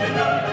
Hallelujah.